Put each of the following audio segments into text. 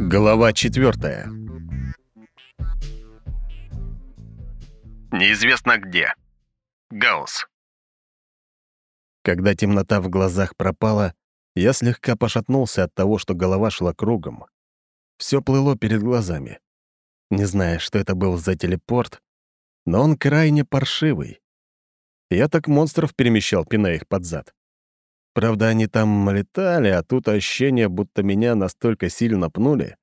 Глава четвертая. Неизвестно где. Гаусс. Когда темнота в глазах пропала, я слегка пошатнулся от того, что голова шла кругом. Все плыло перед глазами. Не зная, что это был за телепорт, но он крайне паршивый. Я так монстров перемещал, пиная их под зад. Правда, они там летали, а тут ощущение, будто меня настолько сильно пнули,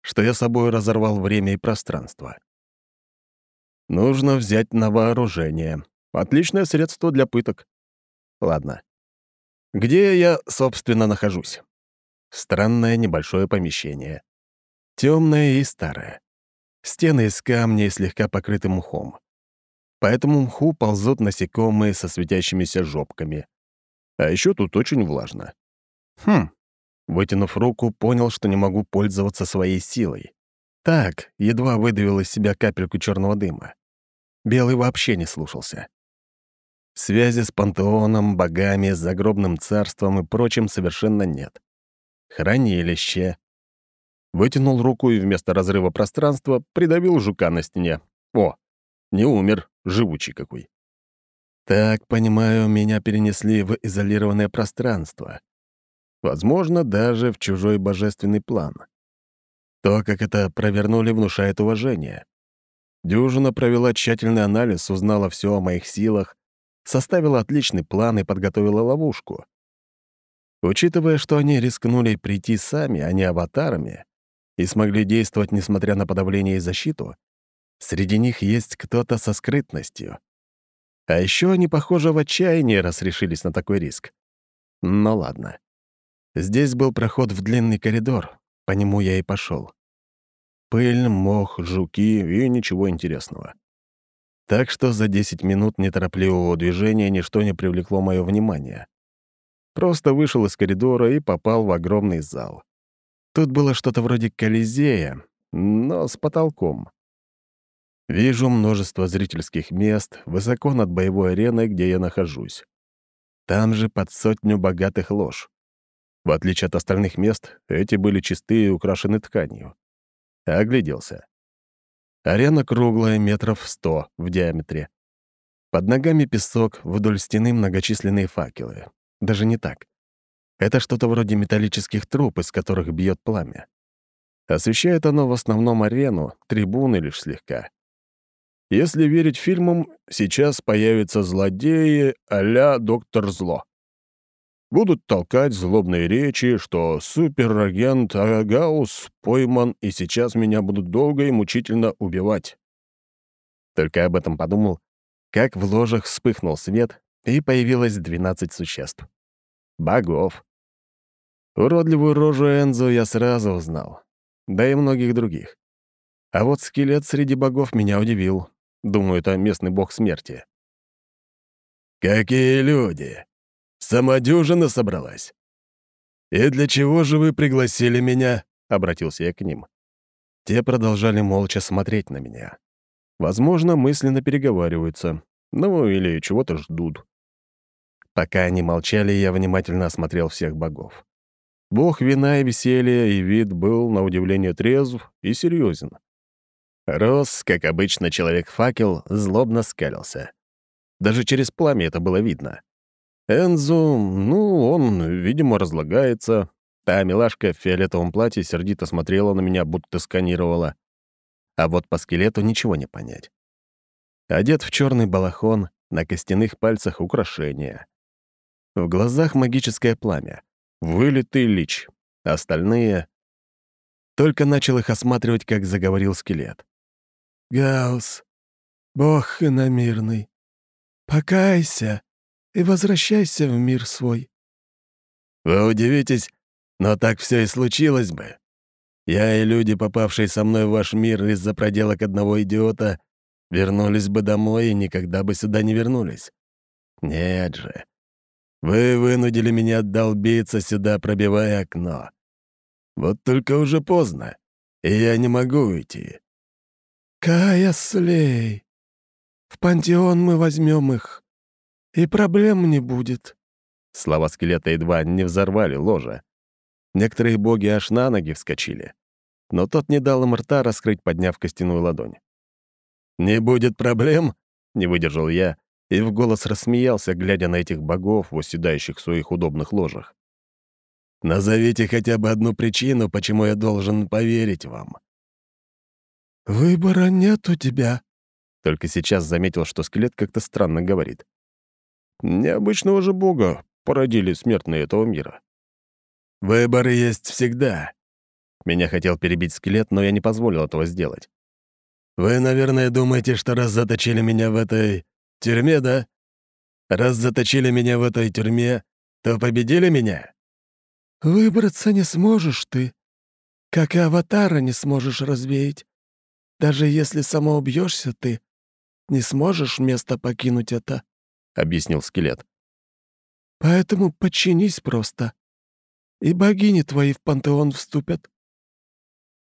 что я собой разорвал время и пространство. Нужно взять на вооружение. Отличное средство для пыток. Ладно. Где я, собственно, нахожусь? Странное небольшое помещение. Темное и старое. Стены из камня и слегка покрыты мхом. По этому мху ползут насекомые со светящимися жопками. А еще тут очень влажно. Хм. Вытянув руку, понял, что не могу пользоваться своей силой. Так, едва выдавил из себя капельку черного дыма. Белый вообще не слушался. Связи с пантеоном, богами, загробным царством и прочим совершенно нет. Хранилище. Вытянул руку и вместо разрыва пространства придавил жука на стене. О, не умер, живучий какой. Так, понимаю, меня перенесли в изолированное пространство. Возможно, даже в чужой божественный план. То, как это провернули, внушает уважение. Дюжина провела тщательный анализ, узнала все о моих силах, составила отличный план и подготовила ловушку. Учитывая, что они рискнули прийти сами, а не аватарами, и смогли действовать, несмотря на подавление и защиту, среди них есть кто-то со скрытностью. А еще они, похоже, в отчаянии, раз решились на такой риск. Ну ладно. Здесь был проход в длинный коридор, по нему я и пошел. Пыль, мох, жуки и ничего интересного. Так что за 10 минут неторопливого движения ничто не привлекло мое внимание. Просто вышел из коридора и попал в огромный зал. Тут было что-то вроде колизея, но с потолком. Вижу множество зрительских мест высоко над боевой ареной, где я нахожусь. Там же под сотню богатых лож. В отличие от остальных мест, эти были чистые и украшены тканью. Огляделся. Арена круглая, метров сто в диаметре. Под ногами песок, вдоль стены многочисленные факелы. Даже не так. Это что-то вроде металлических труб, из которых бьет пламя. Освещает оно в основном арену, трибуны лишь слегка. Если верить фильмам, сейчас появятся злодеи а «Доктор Зло». Будут толкать злобные речи, что суперагент Агаус пойман, и сейчас меня будут долго и мучительно убивать. Только об этом подумал, как в ложах вспыхнул свет, и появилось 12 существ. Богов. Уродливую рожу Энзу я сразу узнал, да и многих других. А вот скелет среди богов меня удивил. Думаю, это местный бог смерти. «Какие люди!» Самодюжина собралась. «И для чего же вы пригласили меня?» — обратился я к ним. Те продолжали молча смотреть на меня. Возможно, мысленно переговариваются, ну или чего-то ждут. Пока они молчали, я внимательно осмотрел всех богов. Бог вина и веселья и вид был, на удивление, трезв и серьезен. Рос, как обычно, человек-факел, злобно скалился. Даже через пламя это было видно. Энзу, ну, он, видимо, разлагается. Та милашка в фиолетовом платье сердито смотрела на меня, будто сканировала. А вот по скелету ничего не понять. Одет в черный балахон, на костяных пальцах украшения. В глазах магическое пламя. Вылитый лич. Остальные... Только начал их осматривать, как заговорил скелет. «Гаус, бог иномирный, покайся и возвращайся в мир свой». «Вы удивитесь, но так все и случилось бы. Я и люди, попавшие со мной в ваш мир из-за проделок одного идиота, вернулись бы домой и никогда бы сюда не вернулись. Нет же. Вы вынудили меня долбиться сюда, пробивая окно. Вот только уже поздно, и я не могу уйти». «Кая Слей, в пантеон мы возьмем их. И проблем не будет». Слова скелета едва не взорвали ложа. Некоторые боги аж на ноги вскочили. но тот не дал им рта раскрыть, подняв костяную ладонь. «Не будет проблем?» — не выдержал я и в голос рассмеялся, глядя на этих богов, восседающих в своих удобных ложах. «Назовите хотя бы одну причину, почему я должен поверить вам». «Выбора нет у тебя», — только сейчас заметил, что скелет как-то странно говорит. «Необычного же бога породили смертные этого мира». «Выборы есть всегда». Меня хотел перебить скелет, но я не позволил этого сделать. «Вы, наверное, думаете, что раз заточили меня в этой тюрьме, да? Раз заточили меня в этой тюрьме, то победили меня?» «Выбраться не сможешь ты, как и аватара не сможешь развеять. Даже если самоубьешься ты, не сможешь место покинуть это», — объяснил скелет. «Поэтому подчинись просто, и богини твои в пантеон вступят».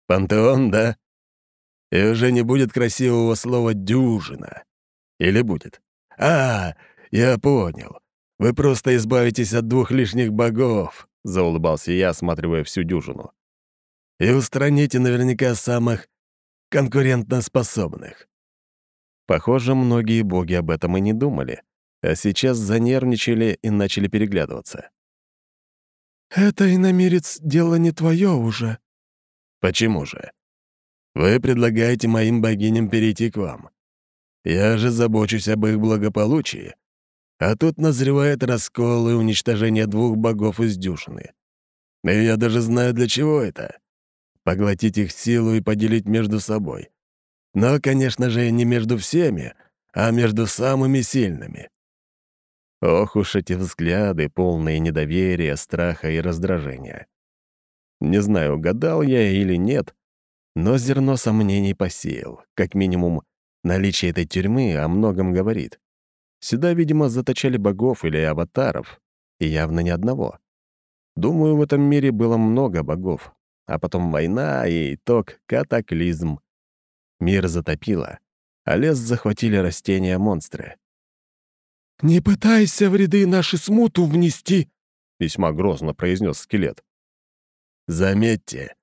«Пантеон, да?» И уже не будет красивого слова «дюжина». Или будет? А, я понял. Вы просто избавитесь от двух лишних богов, заулыбался я, осматривая всю дюжину. И устраните наверняка самых конкурентноспособных. Похоже, многие боги об этом и не думали, а сейчас занервничали и начали переглядываться. «Это, иномирец, дело не твое уже». «Почему же? Вы предлагаете моим богиням перейти к вам. Я же забочусь об их благополучии. А тут назревает раскол и уничтожение двух богов из дюшины. И я даже знаю, для чего это. Поглотить их силу и поделить между собой. Но, конечно же, не между всеми, а между самыми сильными. Ох уж эти взгляды, полные недоверия, страха и раздражения. Не знаю, угадал я или нет, но зерно сомнений посеял. Как минимум, наличие этой тюрьмы о многом говорит. Сюда, видимо, заточали богов или аватаров, и явно не одного. Думаю, в этом мире было много богов, а потом война и итог — катаклизм. Мир затопило, а лес захватили растения-монстры. «Не пытайся в ряды наши смуту внести», — весьма грозно произнес скелет. «Заметьте,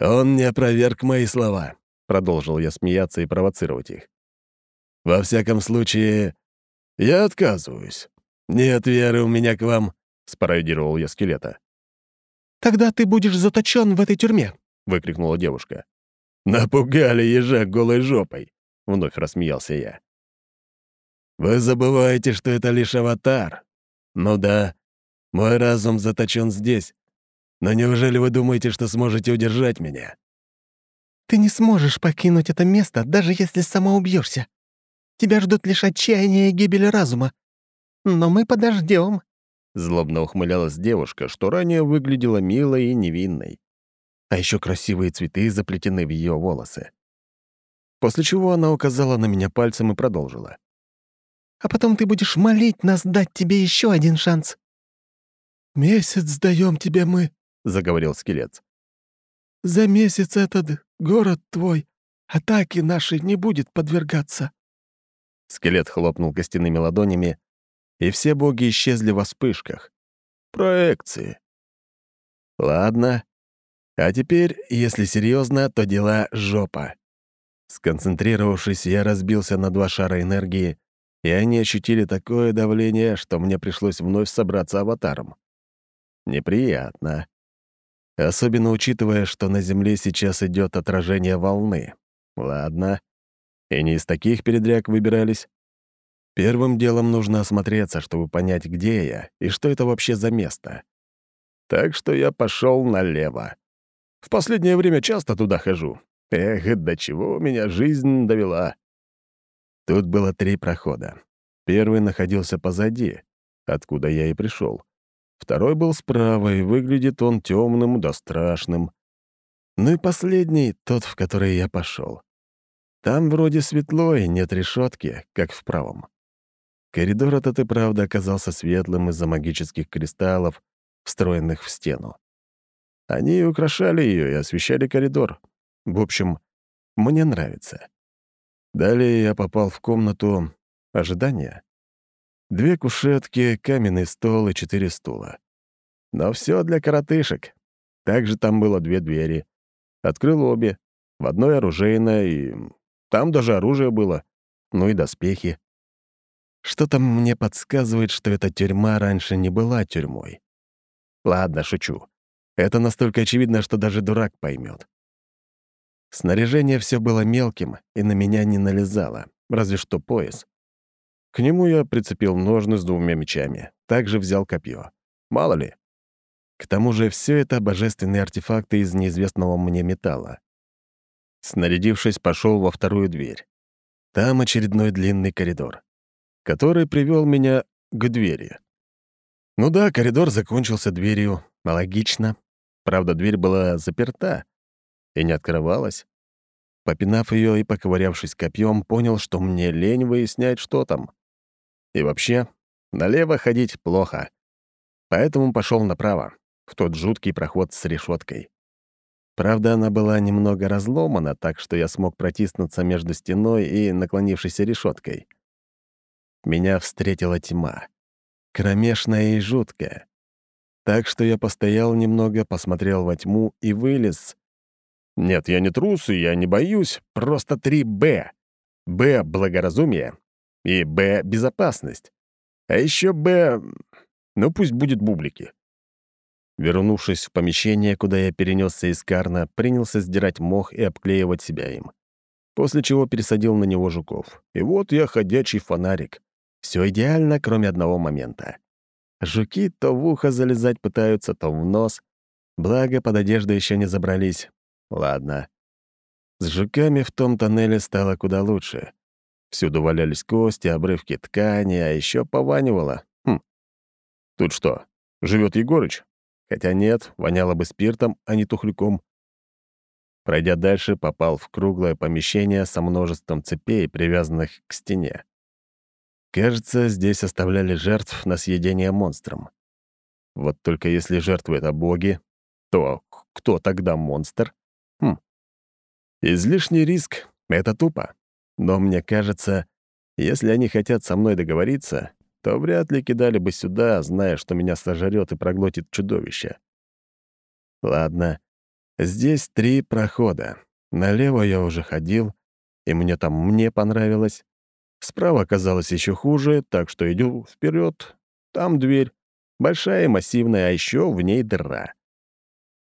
«Он не опроверг мои слова», — продолжил я смеяться и провоцировать их. «Во всяком случае, я отказываюсь. Нет веры у меня к вам», — спародировал я скелета. «Тогда ты будешь заточен в этой тюрьме», — выкрикнула девушка. «Напугали ежа голой жопой», — вновь рассмеялся я. «Вы забываете, что это лишь аватар. Ну да, мой разум заточен здесь, но неужели вы думаете, что сможете удержать меня?» «Ты не сможешь покинуть это место, даже если сама убьешься. Тебя ждут лишь отчаяние и гибель разума. Но мы подождем. Злобно ухмылялась девушка, что ранее выглядела милой и невинной. А еще красивые цветы заплетены в ее волосы. После чего она указала на меня пальцем и продолжила. «А потом ты будешь молить нас дать тебе еще один шанс». «Месяц даем тебе мы», — заговорил скелет. «За месяц этот город твой атаки нашей не будет подвергаться». Скелет хлопнул костяными ладонями, и все боги исчезли во вспышках. Проекции. Ладно. А теперь, если серьезно, то дела жопа. Сконцентрировавшись, я разбился на два шара энергии, и они ощутили такое давление, что мне пришлось вновь собраться аватаром. Неприятно. Особенно учитывая, что на Земле сейчас идет отражение волны. Ладно. И не из таких передряг выбирались. Первым делом нужно осмотреться, чтобы понять, где я и что это вообще за место. Так что я пошел налево. В последнее время часто туда хожу. Эх, до чего меня жизнь довела. Тут было три прохода. Первый находился позади, откуда я и пришел. Второй был справа, и выглядит он темным да страшным. Ну и последний — тот, в который я пошел. Там вроде светло и нет решетки, как в правом. Коридор этот и правда оказался светлым из-за магических кристаллов, встроенных в стену. Они украшали ее и освещали коридор. В общем, мне нравится. Далее я попал в комнату ожидания. Две кушетки, каменный стол и четыре стула. Но все для коротышек. Также там было две двери. Открыл обе. В одной оружейная, и там даже оружие было. Ну и доспехи. Что-то мне подсказывает, что эта тюрьма раньше не была тюрьмой. Ладно, шучу. Это настолько очевидно, что даже дурак поймет. Снаряжение все было мелким и на меня не налезало, разве что пояс. К нему я прицепил ножны с двумя мечами, также взял копье. Мало ли. К тому же все это божественные артефакты из неизвестного мне металла. Снарядившись, пошел во вторую дверь. Там очередной длинный коридор, который привел меня к двери. Ну да, коридор закончился дверью. Логично. Правда, дверь была заперта и не открывалась. Попинав ее и поковырявшись копьем, понял, что мне лень выяснять, что там. И вообще, налево ходить плохо. Поэтому пошел направо, в тот жуткий проход с решеткой. Правда, она была немного разломана, так что я смог протиснуться между стеной и наклонившейся решеткой. Меня встретила тьма. Кромешная и жуткая. Так что я постоял немного, посмотрел во тьму и вылез. Нет, я не трус, и я не боюсь, просто три «Б». «Б» — благоразумие, и «Б» — безопасность. А еще «Б» — ну пусть будет бублики. Вернувшись в помещение, куда я перенесся из Карна, принялся сдирать мох и обклеивать себя им. После чего пересадил на него жуков. И вот я ходячий фонарик. Все идеально, кроме одного момента. Жуки то в ухо залезать пытаются, то в нос. Благо, под одежду еще не забрались. Ладно. С жуками в том тоннеле стало куда лучше. Всюду валялись кости, обрывки ткани, а еще пованивало. Хм. Тут что, живет Егорыч? Хотя нет, воняло бы спиртом, а не тухляком. Пройдя дальше, попал в круглое помещение со множеством цепей, привязанных к стене. Кажется, здесь оставляли жертв на съедение монстрам. Вот только если жертвы — это боги, то кто тогда монстр? Хм. Излишний риск — это тупо. Но мне кажется, если они хотят со мной договориться, то вряд ли кидали бы сюда, зная, что меня сожрет и проглотит чудовище. Ладно, здесь три прохода. Налево я уже ходил, и мне там мне понравилось. Справа оказалось еще хуже, так что иду вперед. Там дверь. Большая и массивная, а еще в ней дыра.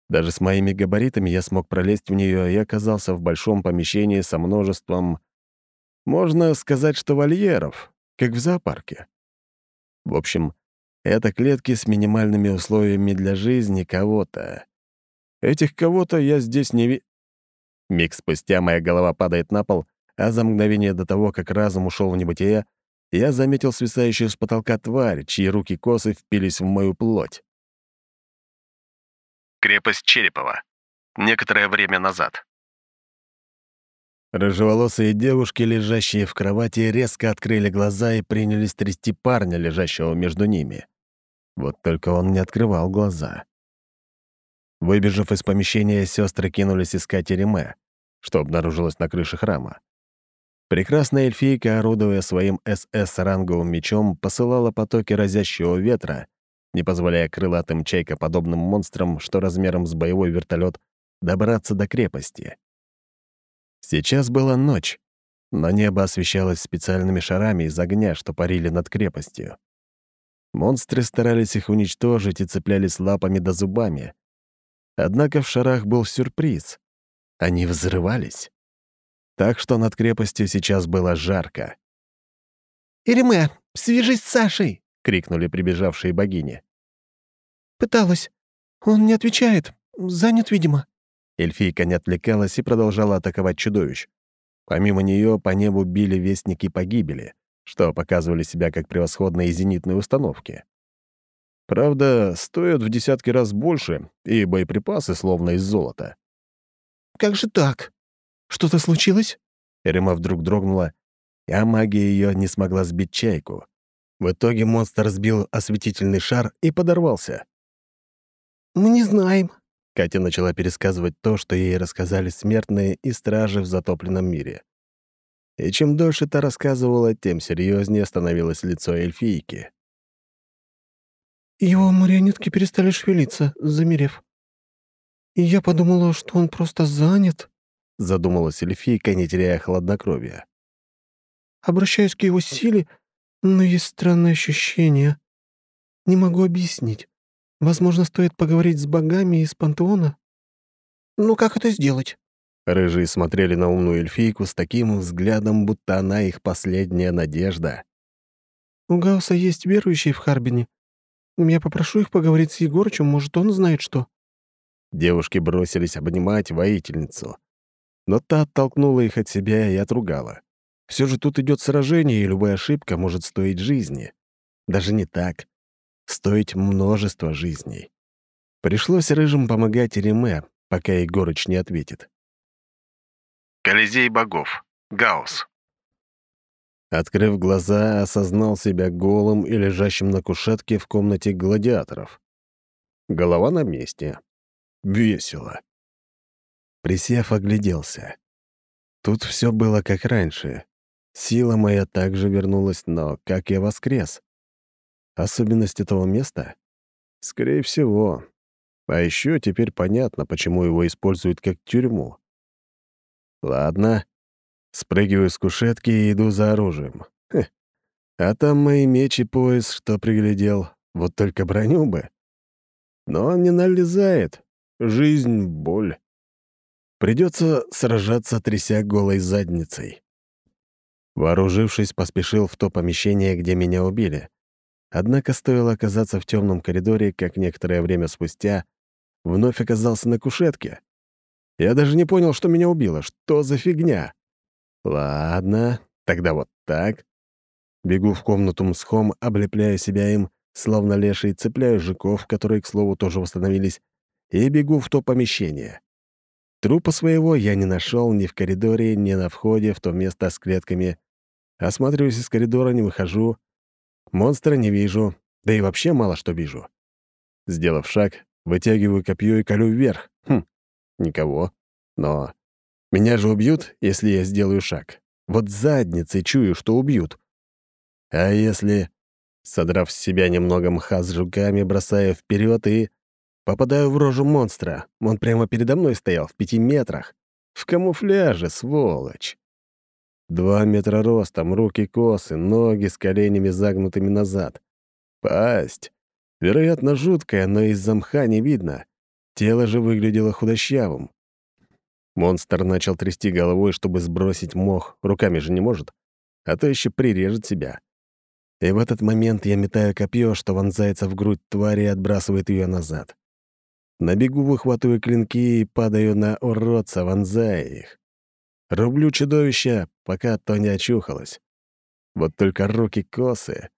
Даже с моими габаритами я смог пролезть в нее и оказался в большом помещении со множеством... Можно сказать, что вольеров, как в зоопарке. В общем, это клетки с минимальными условиями для жизни кого-то. Этих кого-то я здесь не ви... Миг спустя моя голова падает на пол, а за мгновение до того, как разум ушел в небытие, я заметил свисающую с потолка тварь, чьи руки косы впились в мою плоть. Крепость Черепова. Некоторое время назад. Рыжеволосые девушки, лежащие в кровати, резко открыли глаза и принялись трясти парня, лежащего между ними. Вот только он не открывал глаза. Выбежав из помещения, сестры кинулись искать Эреме, что обнаружилось на крыше храма. Прекрасная эльфийка, орудуя своим СС-ранговым мечом, посылала потоки разящего ветра, не позволяя крылатым чайкоподобным монстрам, что размером с боевой вертолет, добраться до крепости. Сейчас была ночь, но небо освещалось специальными шарами из огня, что парили над крепостью. Монстры старались их уничтожить и цеплялись лапами да зубами. Однако в шарах был сюрприз. Они взрывались. Так что над крепостью сейчас было жарко. «Иреме, свяжись с Сашей!» — крикнули прибежавшие богини. «Пыталась. Он не отвечает. Занят, видимо». Эльфийка не отвлекалась и продолжала атаковать чудовищ. Помимо нее по небу били вестники погибели, что показывали себя как превосходные зенитные установки. Правда, стоят в десятки раз больше, и боеприпасы словно из золота. «Как же так? Что-то случилось?» Рема вдруг дрогнула, а магия ее не смогла сбить чайку. В итоге монстр сбил осветительный шар и подорвался. «Мы не знаем», Катя начала пересказывать то, что ей рассказали смертные и стражи в затопленном мире. И чем дольше та рассказывала, тем серьезнее становилось лицо эльфийки. «Его марионетки перестали шевелиться, замерев. И я подумала, что он просто занят», — задумалась эльфийка, не теряя хладнокровия. «Обращаюсь к его силе, но есть странное ощущение. Не могу объяснить. Возможно, стоит поговорить с богами из пантеона?» «Ну, как это сделать?» Рыжие смотрели на умную эльфийку с таким взглядом, будто она их последняя надежда. «У Гаусса есть верующие в Харбине. Я попрошу их поговорить с Егорычем, может, он знает что». Девушки бросились обнимать воительницу. Но та оттолкнула их от себя и отругала. Все же тут идет сражение, и любая ошибка может стоить жизни. Даже не так. Стоить множество жизней. Пришлось рыжим помогать Реме, пока Егорыч не ответит. Колизей богов. Гаус. Открыв глаза, осознал себя голым и лежащим на кушетке в комнате гладиаторов. Голова на месте. Весело. Присев, огляделся. Тут все было как раньше. Сила моя также вернулась, но как я воскрес? Особенность этого места? Скорее всего. А еще теперь понятно, почему его используют как тюрьму. Ладно. Спрыгиваю с кушетки и иду за оружием. Хе. А там мои меч и пояс, что приглядел. Вот только броню бы. Но он не налезает. Жизнь — боль. Придется сражаться, тряся голой задницей. Вооружившись, поспешил в то помещение, где меня убили. Однако стоило оказаться в темном коридоре, как некоторое время спустя вновь оказался на кушетке. Я даже не понял, что меня убило. Что за фигня? Ладно, тогда вот так. Бегу в комнату мсхом, облепляю себя им, словно леший, цепляю жуков, которые, к слову, тоже восстановились, и бегу в то помещение. Трупа своего я не нашел ни в коридоре, ни на входе в то место с клетками. Осматриваюсь из коридора, не выхожу. Монстра не вижу, да и вообще мало что вижу. Сделав шаг, вытягиваю копье и колю вверх. Хм, Никого. Но меня же убьют, если я сделаю шаг. Вот задницей чую, что убьют. А если, содрав с себя немного мха с жуками, бросаю вперед и попадаю в рожу монстра, он прямо передо мной стоял в пяти метрах. В камуфляже, сволочь. Два метра ростом, руки косы, ноги с коленями загнутыми назад. Пасть. Вероятно, жуткая, но из-за мха не видно. Тело же выглядело худощавым. Монстр начал трясти головой, чтобы сбросить мох, руками же не может, а то еще прирежет себя. И в этот момент я метаю копье, что вонзается в грудь твари и отбрасывает ее назад. На бегу выхватываю клинки и падаю на уродца, вонзая их. Рублю чудовище, пока то не очухалось. Вот только руки косы.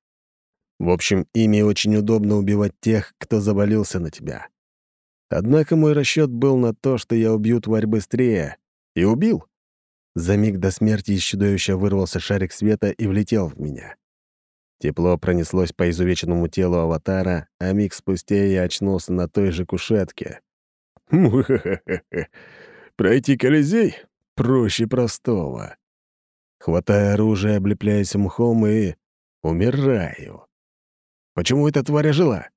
В общем, ими очень удобно убивать тех, кто завалился на тебя. Однако мой расчет был на то, что я убью тварь быстрее. И убил. За миг до смерти из чудовища вырвался шарик света и влетел в меня. Тепло пронеслось по изувеченному телу аватара, а миг спустя я очнулся на той же кушетке. Пройти Колизей проще простого. Хватая оружие, облепляясь мхом и... умираю. Почему эта тварь жила?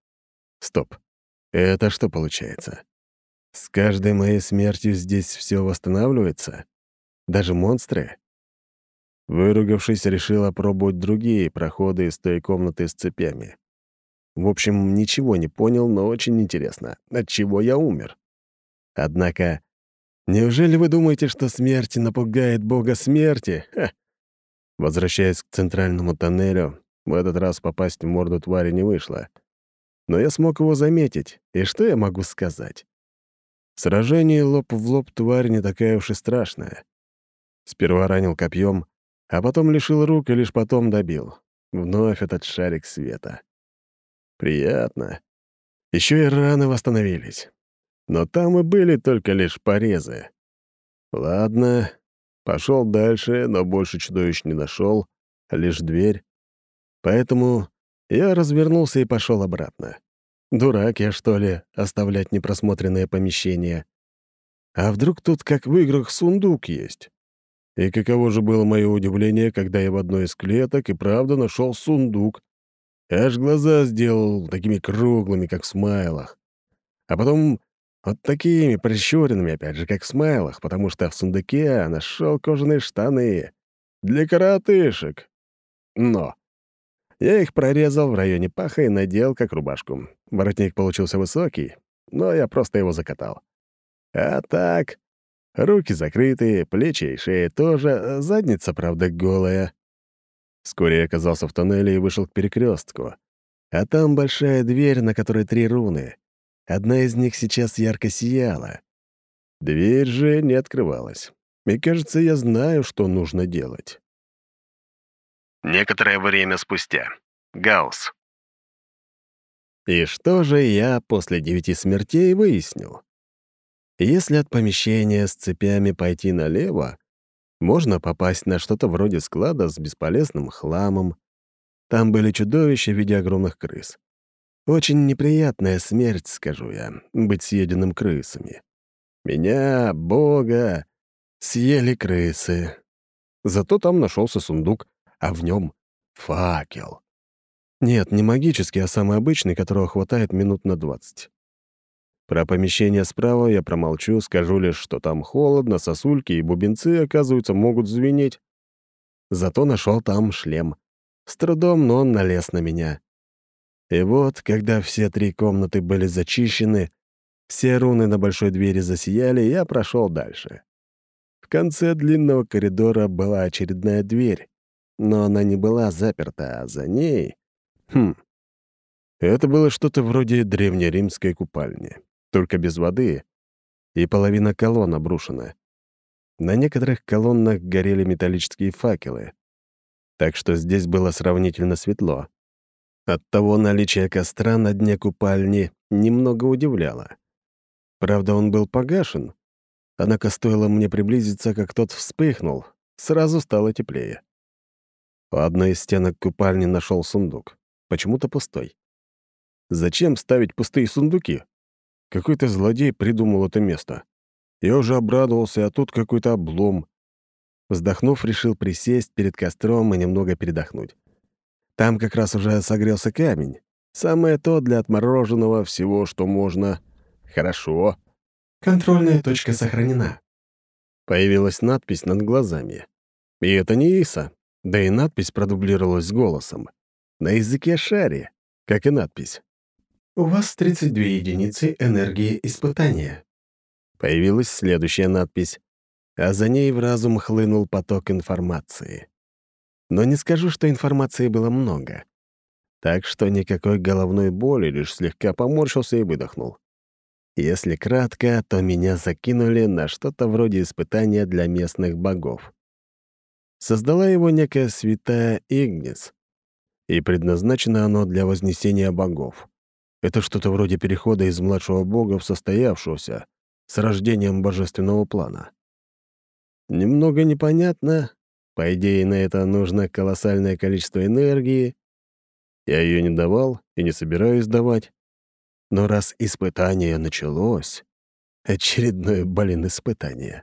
Стоп. Это что получается? С каждой моей смертью здесь все восстанавливается? Даже монстры? Выругавшись, решил опробовать другие проходы из той комнаты с цепями. В общем, ничего не понял, но очень интересно, от чего я умер. Однако, неужели вы думаете, что смерть напугает бога смерти? Ха! Возвращаясь к центральному тоннелю, в этот раз попасть в морду твари не вышло — но я смог его заметить, и что я могу сказать? Сражение лоб в лоб тварь не такая уж и страшная. Сперва ранил копьем, а потом лишил рук и лишь потом добил. Вновь этот шарик света. Приятно. Еще и раны восстановились. Но там и были только лишь порезы. Ладно, пошел дальше, но больше чудовищ не нашел, лишь дверь. Поэтому я развернулся и пошел обратно. Дурак я, что ли, оставлять непросмотренное помещение. А вдруг тут, как в играх, сундук есть? И каково же было мое удивление, когда я в одной из клеток и правда нашел сундук. Аж глаза сделал такими круглыми, как в смайлах. А потом Вот такими прищуренными, опять же, как в смайлах, потому что в сундуке нашел кожаные штаны. Для коротышек. Но я их прорезал в районе паха и надел как рубашку. Воротник получился высокий, но я просто его закатал. А так, руки закрытые, плечи и шея тоже, задница, правда, голая. Вскоре я оказался в тоннеле и вышел к перекрестку. А там большая дверь, на которой три руны. Одна из них сейчас ярко сияла. Дверь же не открывалась. И, кажется, я знаю, что нужно делать. Некоторое время спустя. Гаусс. И что же я после девяти смертей выяснил? Если от помещения с цепями пойти налево, можно попасть на что-то вроде склада с бесполезным хламом. Там были чудовища в виде огромных крыс. Очень неприятная смерть, скажу я, быть съеденным крысами. Меня, Бога, съели крысы. Зато там нашелся сундук, а в нем факел. Нет, не магический, а самый обычный, которого хватает минут на двадцать. Про помещение справа я промолчу, скажу лишь, что там холодно, сосульки и бубенцы, оказывается, могут звенеть. Зато нашел там шлем. С трудом, но он налез на меня. И вот, когда все три комнаты были зачищены, все руны на большой двери засияли, я прошел дальше. В конце длинного коридора была очередная дверь, но она не была заперта, а за ней... Хм. Это было что-то вроде древнеримской купальни, только без воды, и половина колонн обрушена. На некоторых колоннах горели металлические факелы, так что здесь было сравнительно светло. Оттого наличие костра на дне купальни немного удивляло. Правда, он был погашен, однако стоило мне приблизиться, как тот вспыхнул, сразу стало теплее. У одной из стенок купальни нашел сундук, почему-то пустой. Зачем ставить пустые сундуки? Какой-то злодей придумал это место. Я уже обрадовался, а тут какой-то облом. Вздохнув, решил присесть перед костром и немного передохнуть. Там как раз уже согрелся камень. Самое то для отмороженного всего, что можно. Хорошо. Контрольная точка сохранена. Появилась надпись над глазами. И это не Иса, да и надпись продублировалась голосом. На языке шари, как и надпись. У вас 32 единицы энергии испытания. Появилась следующая надпись, а за ней в разум хлынул поток информации. Но не скажу, что информации было много. Так что никакой головной боли, лишь слегка поморщился и выдохнул. Если кратко, то меня закинули на что-то вроде испытания для местных богов. Создала его некая святая Игнис, и предназначено оно для вознесения богов. Это что-то вроде перехода из младшего бога в состоявшегося, с рождением божественного плана. Немного непонятно. По идее, на это нужно колоссальное количество энергии. Я ее не давал и не собираюсь давать. Но раз испытание началось... Очередное, блин, испытание.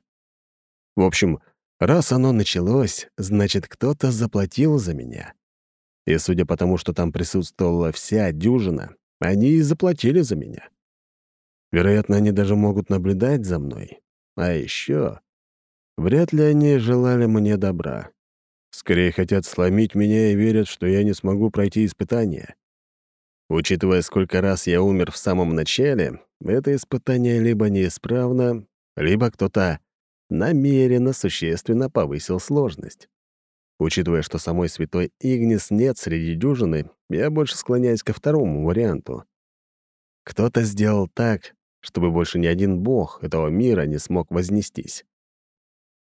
В общем, раз оно началось, значит, кто-то заплатил за меня. И судя по тому, что там присутствовала вся дюжина, они и заплатили за меня. Вероятно, они даже могут наблюдать за мной. А еще вряд ли они желали мне добра. Скорее хотят сломить меня и верят, что я не смогу пройти испытание. Учитывая, сколько раз я умер в самом начале, это испытание либо неисправно, либо кто-то намеренно существенно повысил сложность. Учитывая, что самой святой Игнис нет среди дюжины, я больше склоняюсь ко второму варианту. Кто-то сделал так, чтобы больше ни один бог этого мира не смог вознестись.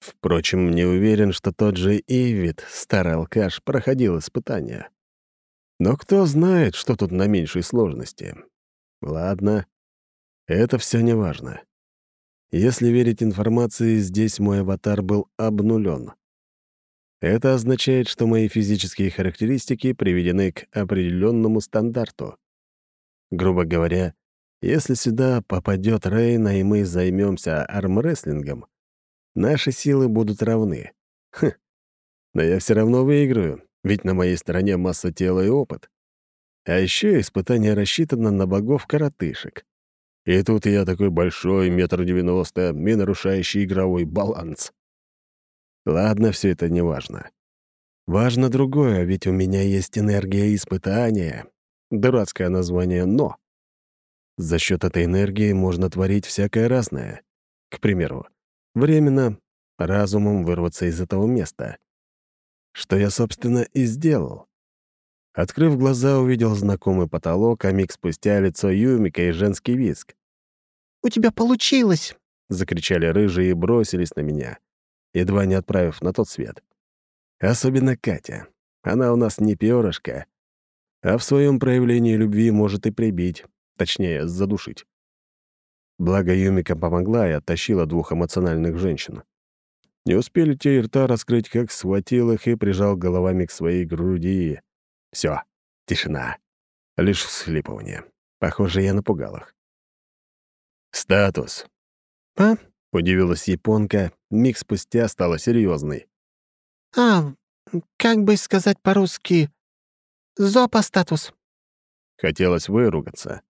Впрочем, не уверен, что тот же Ивит, старый алкаш, проходил испытания. Но кто знает, что тут на меньшей сложности. Ладно, это все не важно. Если верить информации, здесь мой аватар был обнулен. Это означает, что мои физические характеристики приведены к определенному стандарту. Грубо говоря, если сюда попадет Рейна, и мы займемся армрестлингом, наши силы будут равны. Хм. Но я все равно выиграю, ведь на моей стороне масса тела и опыт. А еще испытание рассчитано на богов-коротышек. И тут я такой большой, метр девяносто, и нарушающий игровой баланс. Ладно, все это не важно. Важно другое, ведь у меня есть энергия испытания. Дурацкое название «но». За счет этой энергии можно творить всякое разное. К примеру, временно разумом вырваться из этого места. Что я, собственно, и сделал. Открыв глаза, увидел знакомый потолок, а миг спустя лицо Юмика и женский виск. «У тебя получилось!» — закричали рыжие и бросились на меня, едва не отправив на тот свет. Особенно Катя. Она у нас не перышко, а в своем проявлении любви может и прибить, точнее, задушить. Благо Юмика помогла и оттащила двух эмоциональных женщин. Не успели те и рта раскрыть, как схватил их и прижал головами к своей груди. Все, тишина. Лишь всхлипывание. Похоже, я напугал их. «Статус». «А?» — удивилась японка, миг спустя стала серьезной. «А, как бы сказать по-русски, зоопостатус». Хотелось выругаться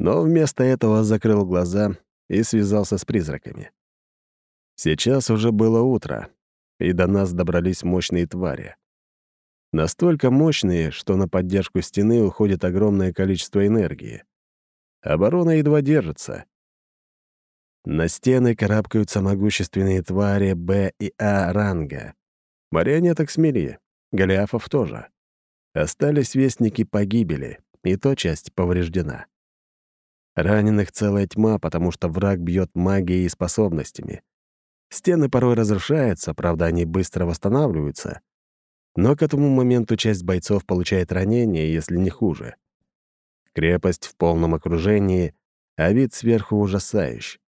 но вместо этого закрыл глаза и связался с призраками. Сейчас уже было утро, и до нас добрались мощные твари. Настолько мощные, что на поддержку стены уходит огромное количество энергии. Оборона едва держится. На стены карабкаются могущественные твари Б и А ранга. Марионеток смели, Голиафов тоже. Остались вестники погибели, и то часть повреждена. Раненых целая тьма, потому что враг бьет магией и способностями. Стены порой разрушаются, правда, они быстро восстанавливаются. Но к этому моменту часть бойцов получает ранения, если не хуже. Крепость в полном окружении, а вид сверху ужасающий.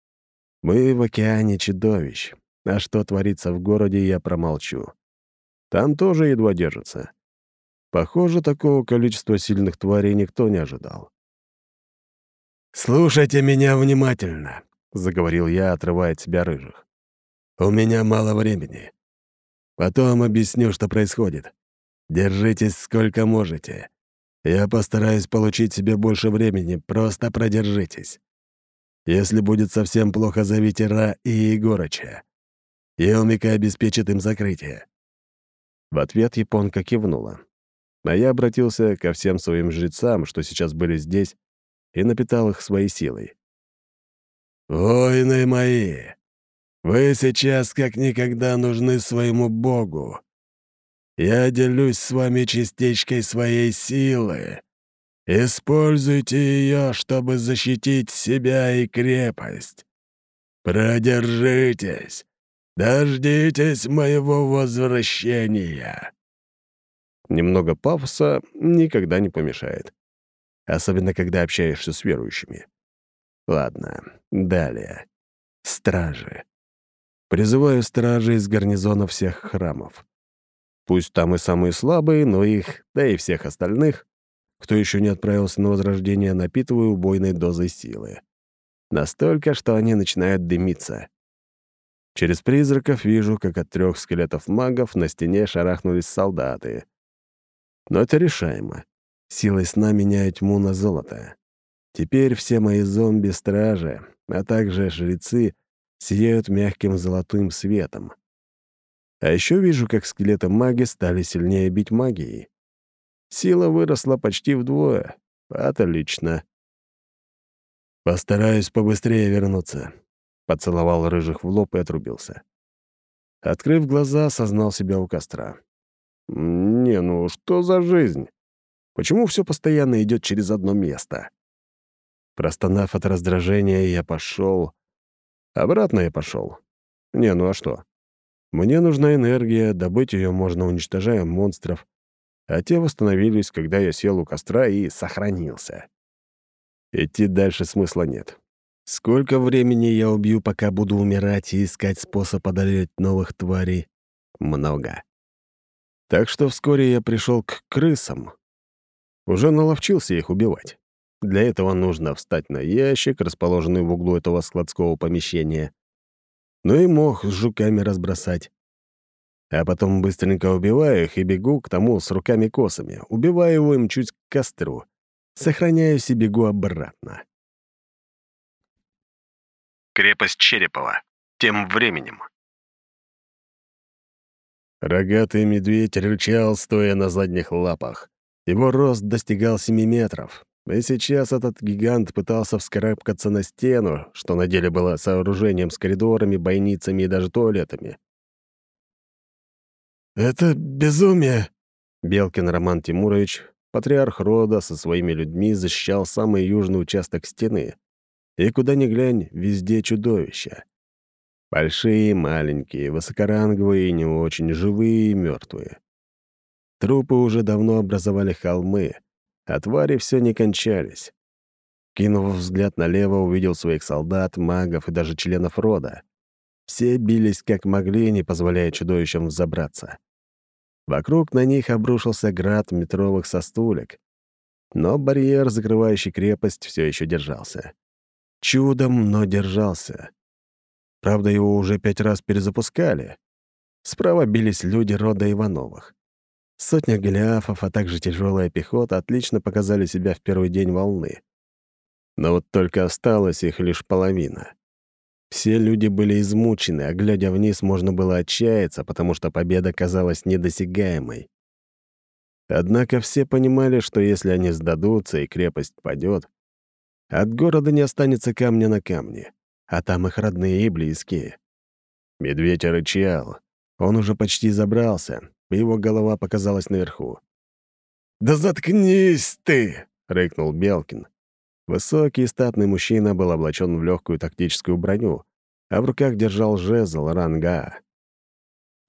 Мы в океане чудовищ, а что творится в городе, я промолчу. Там тоже едва держится. Похоже, такого количества сильных тварей никто не ожидал. «Слушайте меня внимательно», — заговорил я, отрывая от себя рыжих. «У меня мало времени. Потом объясню, что происходит. Держитесь сколько можете. Я постараюсь получить себе больше времени, просто продержитесь. Если будет совсем плохо, зовите Ра и Егорыча. Еумика обеспечит им закрытие». В ответ японка кивнула. А я обратился ко всем своим жрецам, что сейчас были здесь, и напитал их своей силой. «Воины мои, вы сейчас как никогда нужны своему Богу. Я делюсь с вами частичкой своей силы. Используйте ее, чтобы защитить себя и крепость. Продержитесь, дождитесь моего возвращения». Немного пафоса никогда не помешает особенно когда общаешься с верующими. Ладно, далее. Стражи. Призываю стражи из гарнизона всех храмов. Пусть там и самые слабые, но их, да и всех остальных, кто еще не отправился на возрождение, напитываю убойной дозой силы. Настолько, что они начинают дымиться. Через призраков вижу, как от трех скелетов магов на стене шарахнулись солдаты. Но это решаемо. Силой сна меняю тьму на золото. Теперь все мои зомби-стражи, а также жрецы, сияют мягким золотым светом. А еще вижу, как скелеты маги стали сильнее бить магией. Сила выросла почти вдвое. Отлично. «Постараюсь побыстрее вернуться», — поцеловал рыжих в лоб и отрубился. Открыв глаза, осознал себя у костра. «Не, ну что за жизнь? Почему все постоянно идет через одно место? Простонав от раздражения, я пошел. Обратно я пошел. Не, ну а что? Мне нужна энергия, добыть ее можно, уничтожая монстров. А те восстановились, когда я сел у костра и сохранился. Идти дальше смысла нет. Сколько времени я убью, пока буду умирать и искать способ одолеть новых тварей? Много. Так что вскоре я пришел к крысам, уже наловчился их убивать. Для этого нужно встать на ящик, расположенный в углу этого складского помещения. Ну и мох с жуками разбросать. А потом быстренько убиваю их и бегу к тому с руками-косами. Убиваю его и мчусь к костру. Сохраняюсь и бегу обратно. Крепость Черепова. Тем временем. Рогатый медведь рычал, стоя на задних лапах. Его рост достигал 7 метров. И сейчас этот гигант пытался вскарабкаться на стену, что на деле было сооружением с коридорами, бойницами и даже туалетами. «Это безумие!» Белкин Роман Тимурович, патриарх рода, со своими людьми защищал самый южный участок стены. И куда ни глянь, везде чудовища. Большие, маленькие, высокоранговые не очень, живые и мертвые. Трупы уже давно образовали холмы, а твари все не кончались. Кинув взгляд налево, увидел своих солдат, магов и даже членов рода. Все бились как могли, не позволяя чудовищам взобраться. Вокруг на них обрушился град метровых состулек, но барьер, закрывающий крепость, все еще держался. Чудом, но держался. Правда, его уже пять раз перезапускали. Справа бились люди рода Ивановых. Сотня голиафов, а также тяжелая пехота отлично показали себя в первый день волны. Но вот только осталась их лишь половина. Все люди были измучены, а глядя вниз, можно было отчаяться, потому что победа казалась недосягаемой. Однако все понимали, что если они сдадутся и крепость падет, от города не останется камня на камне а там их родные и близкие. Медведь рычал. Он уже почти забрался, его голова показалась наверху. «Да заткнись ты!» — рыкнул Белкин. Высокий статный мужчина был облачен в легкую тактическую броню, а в руках держал жезл ранга.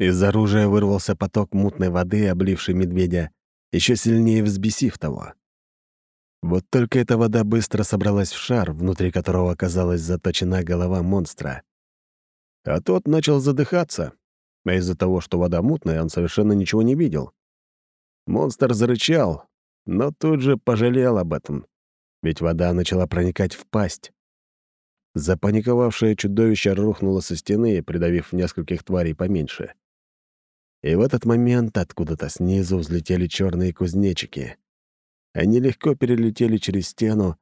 Из оружия вырвался поток мутной воды, обливший медведя, еще сильнее взбесив того. Вот только эта вода быстро собралась в шар, внутри которого оказалась заточена голова монстра. А тот начал задыхаться, а из-за того, что вода мутная, он совершенно ничего не видел. Монстр зарычал, но тут же пожалел об этом, ведь вода начала проникать в пасть. Запаниковавшее чудовище рухнуло со стены, придавив нескольких тварей поменьше. И в этот момент откуда-то снизу взлетели черные кузнечики. Они легко перелетели через стену,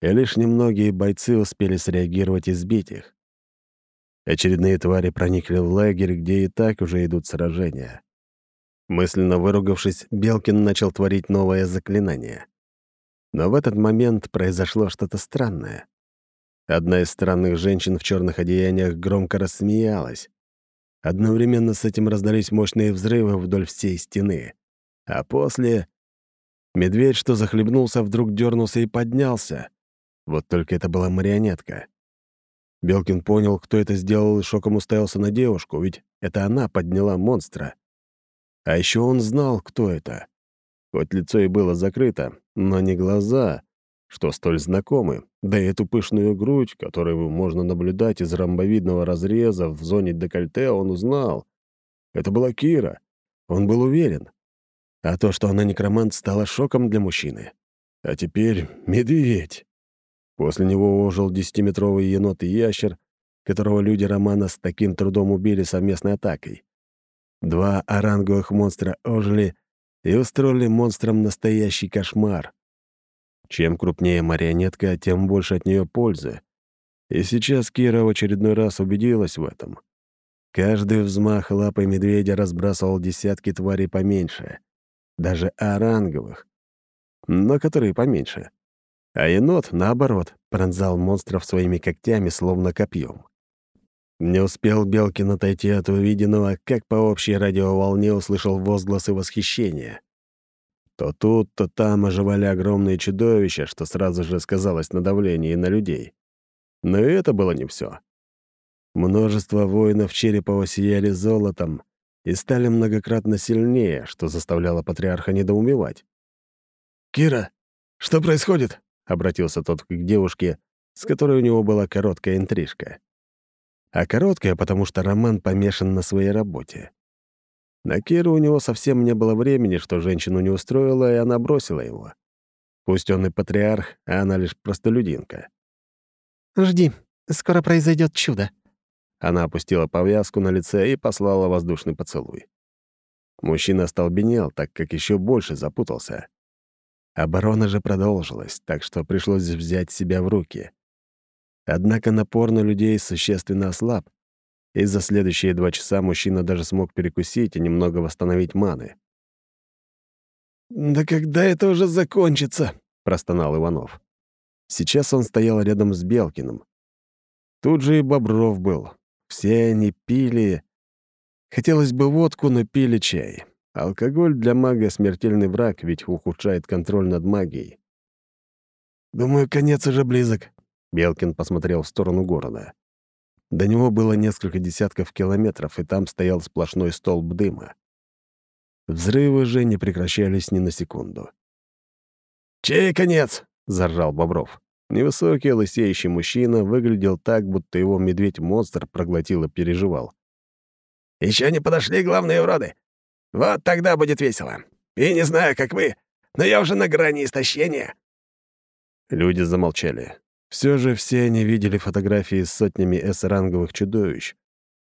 и лишь немногие бойцы успели среагировать и сбить их. Очередные твари проникли в лагерь, где и так уже идут сражения. Мысленно выругавшись, Белкин начал творить новое заклинание. Но в этот момент произошло что-то странное. Одна из странных женщин в черных одеяниях громко рассмеялась. Одновременно с этим раздались мощные взрывы вдоль всей стены. А после Медведь, что захлебнулся, вдруг дернулся и поднялся. Вот только это была марионетка. Белкин понял, кто это сделал, и шоком уставился на девушку, ведь это она подняла монстра. А еще он знал, кто это. Хоть лицо и было закрыто, но не глаза, что столь знакомы, да и эту пышную грудь, которую можно наблюдать из ромбовидного разреза в зоне декольте, он узнал. Это была Кира. Он был уверен. А то, что она некромант, стало шоком для мужчины. А теперь медведь. После него ожил десятиметровый енот и ящер, которого люди Романа с таким трудом убили совместной атакой. Два оранговых монстра ожили и устроили монстрам настоящий кошмар. Чем крупнее марионетка, тем больше от нее пользы. И сейчас Кира в очередной раз убедилась в этом. Каждый взмах лапой медведя разбрасывал десятки тварей поменьше даже оранговых, но которые поменьше. А енот, наоборот, пронзал монстров своими когтями, словно копьем. Не успел Белкин отойти от увиденного, как по общей радиоволне услышал возгласы восхищения. То тут, то там оживали огромные чудовища, что сразу же сказалось на давлении на людей. Но и это было не все. Множество воинов Черепова сияли золотом, и стали многократно сильнее, что заставляло патриарха недоумевать. «Кира, что происходит?» — обратился тот к девушке, с которой у него была короткая интрижка. А короткая, потому что Роман помешан на своей работе. На Киру у него совсем не было времени, что женщину не устроила, и она бросила его. Пусть он и патриарх, а она лишь простолюдинка. «Жди, скоро произойдет чудо», она опустила повязку на лице и послала воздушный поцелуй. Мужчина остолбенел, так как еще больше запутался. Оборона же продолжилась, так что пришлось взять себя в руки. Однако напор на людей существенно ослаб, и за следующие два часа мужчина даже смог перекусить и немного восстановить маны. «Да когда это уже закончится?» — простонал Иванов. Сейчас он стоял рядом с Белкиным. Тут же и Бобров был. Все они пили... Хотелось бы водку, но пили чай. Алкоголь для мага — смертельный враг, ведь ухудшает контроль над магией. «Думаю, конец уже близок», — Белкин посмотрел в сторону города. До него было несколько десятков километров, и там стоял сплошной столб дыма. Взрывы же не прекращались ни на секунду. «Чей конец?» — заржал Бобров. Невысокий, лысеющий мужчина выглядел так, будто его медведь-монстр проглотил и переживал. Еще не подошли главные уроды. Вот тогда будет весело. И не знаю, как вы, но я уже на грани истощения». Люди замолчали. Все же все они видели фотографии с сотнями С-ранговых чудовищ.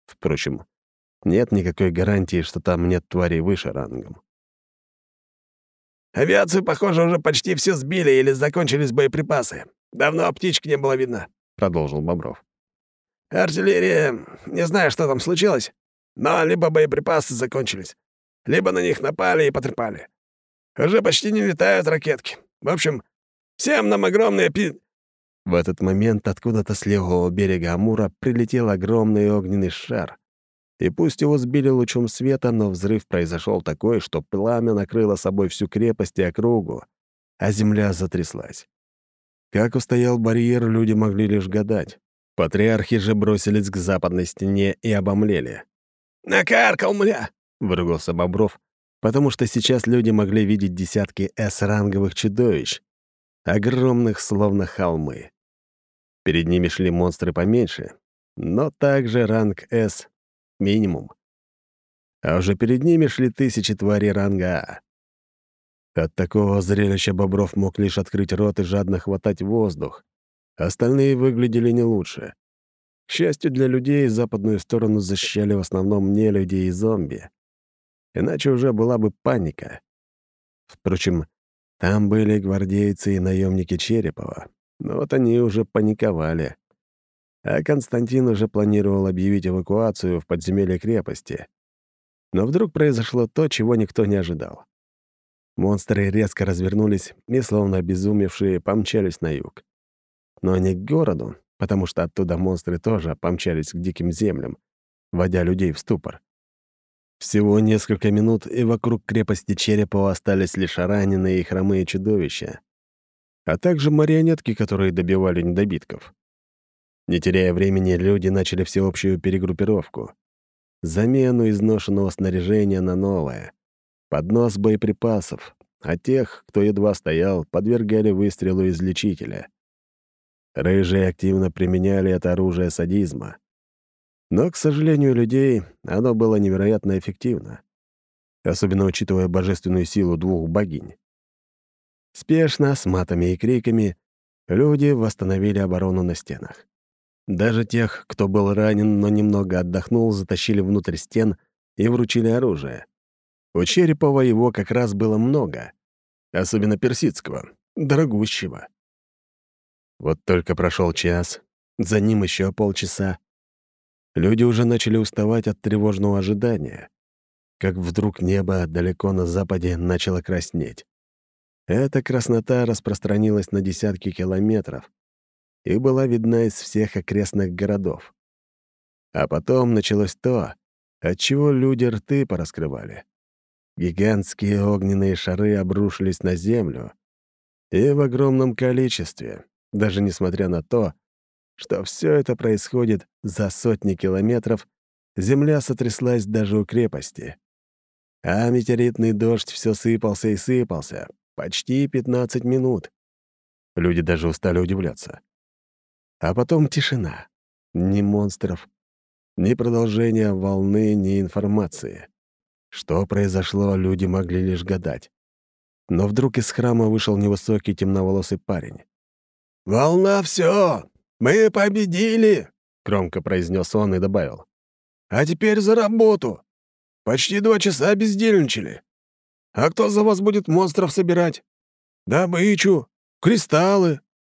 Впрочем, нет никакой гарантии, что там нет тварей выше рангом. «Авиацию, похоже, уже почти все сбили или закончились боеприпасы. Давно птичек не было видно», — продолжил Бобров. «Артиллерия... Не знаю, что там случилось, но либо боеприпасы закончились, либо на них напали и потрепали. Уже почти не летают ракетки. В общем, всем нам огромные пи...» В этот момент откуда-то с левого берега Амура прилетел огромный огненный шар. И пусть его сбили лучом света, но взрыв произошел такой, что пламя накрыло собой всю крепость и округу, а земля затряслась. Как устоял барьер, люди могли лишь гадать. Патриархи же бросились к западной стене и обомлели. «Накаркал, мля!» — выругался Бобров, потому что сейчас люди могли видеть десятки С-ранговых чудовищ, огромных, словно холмы. Перед ними шли монстры поменьше, но также ранг С — минимум. А уже перед ними шли тысячи тварей ранга А. От такого зрелища Бобров мог лишь открыть рот и жадно хватать воздух. Остальные выглядели не лучше. К счастью для людей, западную сторону защищали в основном не люди и зомби. Иначе уже была бы паника. Впрочем, там были гвардейцы и наемники Черепова, но вот они уже паниковали. А Константин уже планировал объявить эвакуацию в подземелье крепости. Но вдруг произошло то, чего никто не ожидал. Монстры резко развернулись и, словно обезумевшие, помчались на юг. Но не к городу, потому что оттуда монстры тоже помчались к диким землям, вводя людей в ступор. Всего несколько минут, и вокруг крепости Черепова остались лишь раненые и хромые чудовища, а также марионетки, которые добивали недобитков. Не теряя времени, люди начали всеобщую перегруппировку. Замену изношенного снаряжения на новое. Поднос боеприпасов, а тех, кто едва стоял, подвергали выстрелу из лечителя. Рыжие активно применяли это оружие садизма. Но, к сожалению, людей оно было невероятно эффективно, особенно учитывая божественную силу двух богинь. Спешно, с матами и криками, люди восстановили оборону на стенах. Даже тех, кто был ранен, но немного отдохнул, затащили внутрь стен и вручили оружие. У Черепова его как раз было много, особенно персидского, дорогущего. Вот только прошел час, за ним еще полчаса. Люди уже начали уставать от тревожного ожидания, как вдруг небо далеко на западе начало краснеть. Эта краснота распространилась на десятки километров и была видна из всех окрестных городов. А потом началось то, от чего люди рты пораскрывали. Гигантские огненные шары обрушились на землю, и в огромном количестве, даже несмотря на то, что все это происходит за сотни километров, земля сотряслась даже у крепости. А метеоритный дождь все сыпался и сыпался, почти 15 минут. Люди даже устали удивляться. А потом тишина. Ни монстров, ни продолжения волны, ни информации. Что произошло, люди могли лишь гадать. Но вдруг из храма вышел невысокий темноволосый парень. «Волна все! Мы победили!» — громко произнес он и добавил. «А теперь за работу! Почти два часа бездельничали. А кто за вас будет монстров собирать? Добычу, кристаллы,